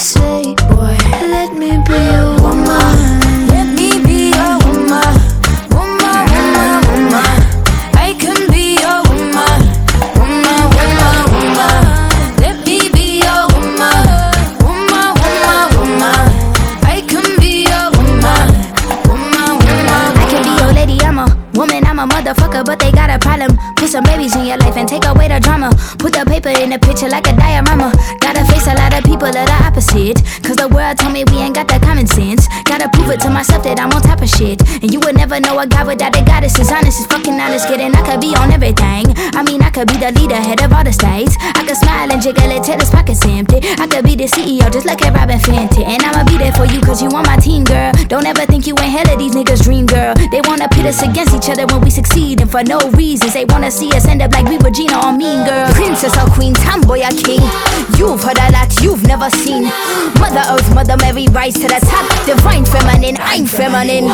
say, boy, let me be a woman. Let me be a woman. Woman, woman, woman. I can be a woman. Woman, woman, woman. Let me be a woman. Woman, woman, woman. I can be a woman. Woman, woman, woman. I can be your lady, I'm a woman, I'm a motherfucker, but they got a problem. Put some babies in your life and take away the drama picture like a diorama. Gotta face a lot of people that are opposite. Cause the world told me we ain't got that common sense. Gotta prove it to myself that I'm on top of shit. And you would never know a guy without a goddess is honest, is fucking honest. Kidding, I could be on everything. I mean, I could be the leader, head of all the states. I could smile and jiggle it till his pockets empty. I could be the CEO, just like a Robyn Fenty. And I'ma be there for you, cause you on my team, girl. Don't ever think you ain't hell of these niggas' dream, girl. They wanna pit us against each other when we succeed, and for no reasons. They wanna see us end up like we Regina or Mean Girl. Princess or Queen, tomboy or king. You've heard a lot you've never seen. Mother Earth, Mother Mary, rise to the top. Divine feminine, I'm feminine.